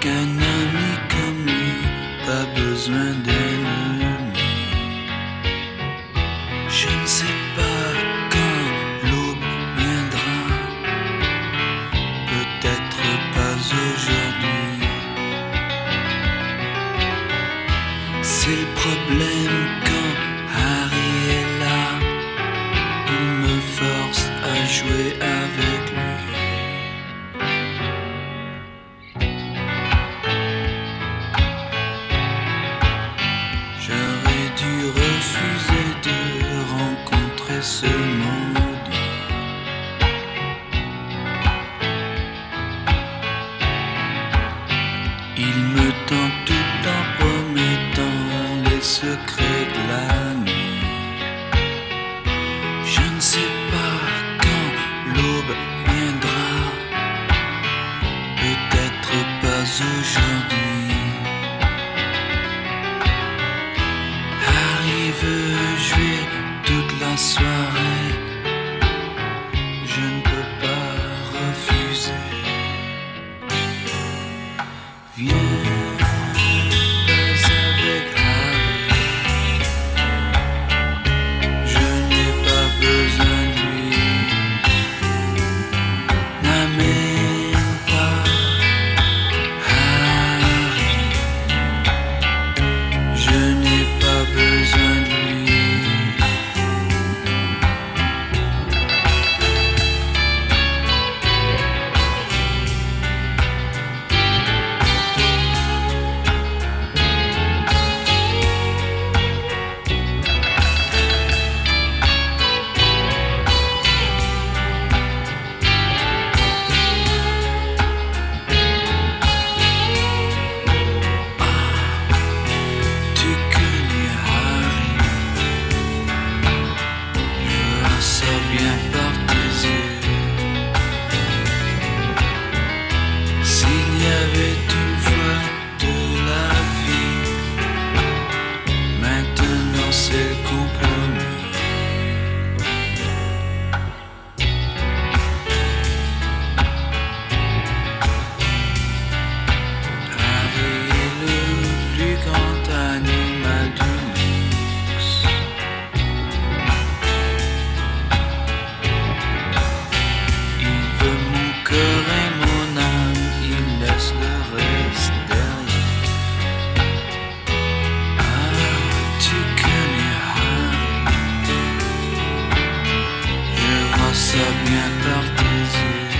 qu'un ami comme lui, pas besoin d'ennemis. Je ne sais pas quand l'aube viendra, peut-être pas aujourd'hui. C'est le problème quand Harry est là, il me force à jouer avec Il me tend tout en promettant les secrets de la nuit. Je ne sais pas quand l'aube sommes bien partagés.